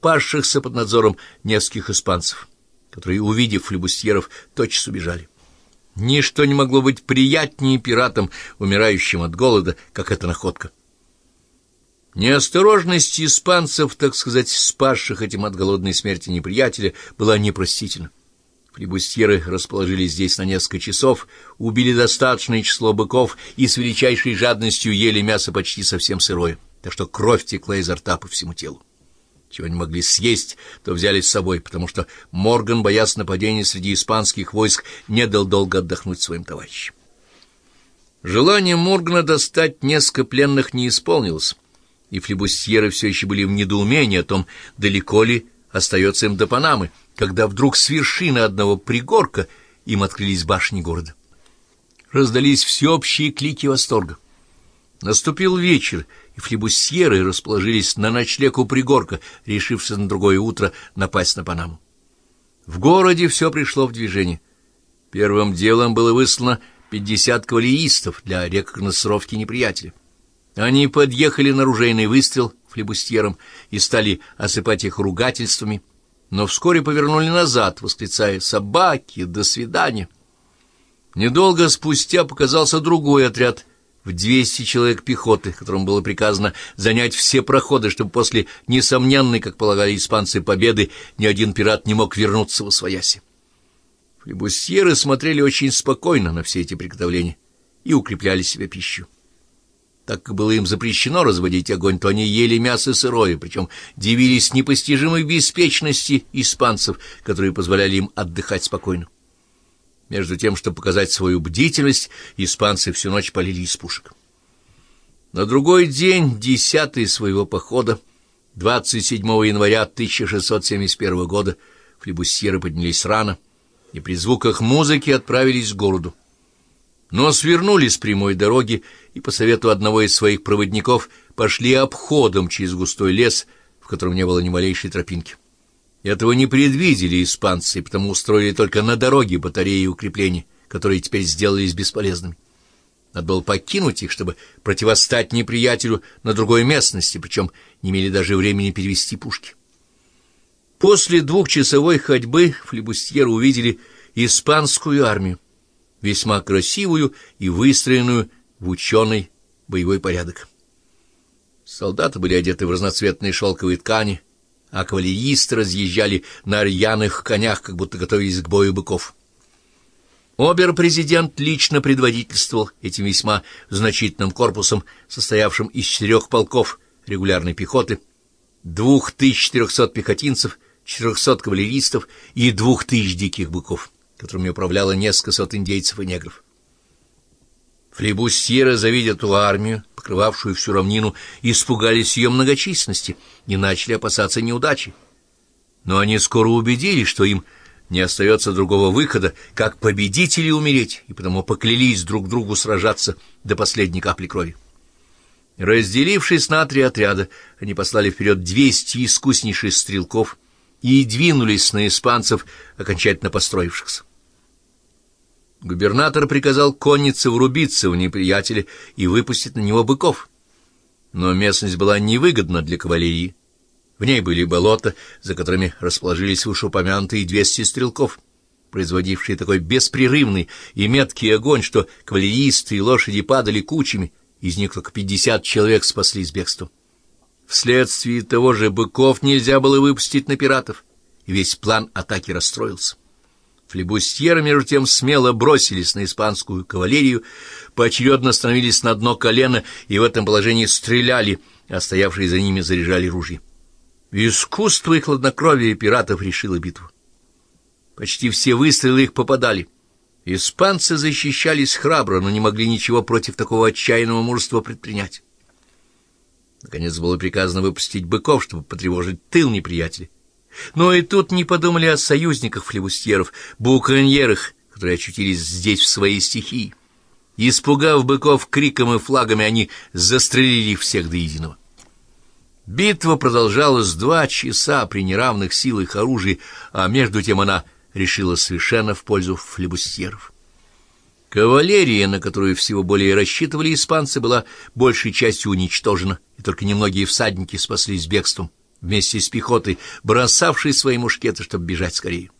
пасшихся под надзором нескольких испанцев, которые, увидев флебустьеров, тотчас убежали. Ничто не могло быть приятнее пиратам, умирающим от голода, как эта находка. Неосторожность испанцев, так сказать, спасших этим от голодной смерти неприятеля, была непростительна. Флебустьеры расположились здесь на несколько часов, убили достаточное число быков и с величайшей жадностью ели мясо почти совсем сырое, так что кровь текла изо рта по всему телу. Чего не могли съесть, то взяли с собой, потому что Морган, боясь нападения среди испанских войск, не дал долго отдохнуть своим товарищам. Желание Моргана достать несколько пленных не исполнилось, и флебустьеры все еще были в недоумении о том, далеко ли остается им до Панамы, когда вдруг с вершины одного пригорка им открылись башни города. Раздались всеобщие клики восторга. Наступил вечер, и флебусьеры расположились на ночлег у пригорка, решившись на другое утро напасть на Панаму. В городе все пришло в движение. Первым делом было выслано пятьдесят кавалеристов для рекогносцировки неприятеля. Они подъехали на ружейный выстрел флебустьером и стали осыпать их ругательствами, но вскоре повернули назад, восклицая «Собаки! До свидания!». Недолго спустя показался другой отряд в 200 человек пехоты, которым было приказано занять все проходы, чтобы после несомненной, как полагали испанцы, победы ни один пират не мог вернуться во свояси. Флебусьеры смотрели очень спокойно на все эти приготовления и укрепляли себе пищу. Так как было им запрещено разводить огонь, то они ели мясо сырое, причем дивились непостижимой беспечности испанцев, которые позволяли им отдыхать спокойно. Между тем, чтобы показать свою бдительность, испанцы всю ночь полили из пушек. На другой день, десятый своего похода, 27 января 1671 года, флебусьеры поднялись рано и при звуках музыки отправились к городу. Но свернули с прямой дороги и по совету одного из своих проводников пошли обходом через густой лес, в котором не было ни малейшей тропинки. Этого не предвидели испанцы, потому устроили только на дороге батареи и укрепления, которые теперь сделались бесполезными. Надо было покинуть их, чтобы противостать неприятелю на другой местности, причем не имели даже времени перевести пушки. После двухчасовой ходьбы флебустьеры увидели испанскую армию, весьма красивую и выстроенную в ученый боевой порядок. Солдаты были одеты в разноцветные шелковые ткани, а кавалеристы разъезжали на рьяных конях, как будто готовились к бою быков. Обер-президент лично предводительствовал этим весьма значительным корпусом, состоявшим из четырех полков регулярной пехоты, двух тысяч четырехсот пехотинцев, четырехсот кавалеристов и двух тысяч диких быков, которыми управляло несколько сот индейцев и негров. Флебустьеры, завидя ту армию, покрывавшую всю равнину, испугались ее многочисленности и начали опасаться неудачи. Но они скоро убедились, что им не остается другого выхода, как победители умереть, и потому поклялись друг другу сражаться до последней капли крови. Разделившись на три отряда, они послали вперед двести искуснейших стрелков и двинулись на испанцев, окончательно построившихся. Губернатор приказал коннице врубиться в неприятеля и выпустить на него быков. Но местность была невыгодна для кавалерии. В ней были болота, за которыми расположились вышеупомянутые двести стрелков, производившие такой беспрерывный и меткий огонь, что кавалеристы и лошади падали кучами, из них только пятьдесят человек спаслись бегством. Вследствие того же быков нельзя было выпустить на пиратов, и весь план атаки расстроился. Флебустьеры, между тем, смело бросились на испанскую кавалерию, поочередно становились на дно колено и в этом положении стреляли, а стоявшие за ними заряжали ружья. Искусство и хладнокровие пиратов решило битву. Почти все выстрелы их попадали. Испанцы защищались храбро, но не могли ничего против такого отчаянного мужества предпринять. Наконец было приказано выпустить быков, чтобы потревожить тыл неприятеля. Но и тут не подумали о союзниках флебустьеров, буконьерах, которые очутились здесь в своей стихии. Испугав быков криком и флагами, они застрелили всех до единого. Битва продолжалась два часа при неравных силах оружия, а между тем она решила совершенно в пользу флебустьеров. Кавалерия, на которую всего более рассчитывали испанцы, была большей частью уничтожена, и только немногие всадники спаслись бегством вместе с пехотой, бросавшей свои мушкеты, чтобы бежать скорее.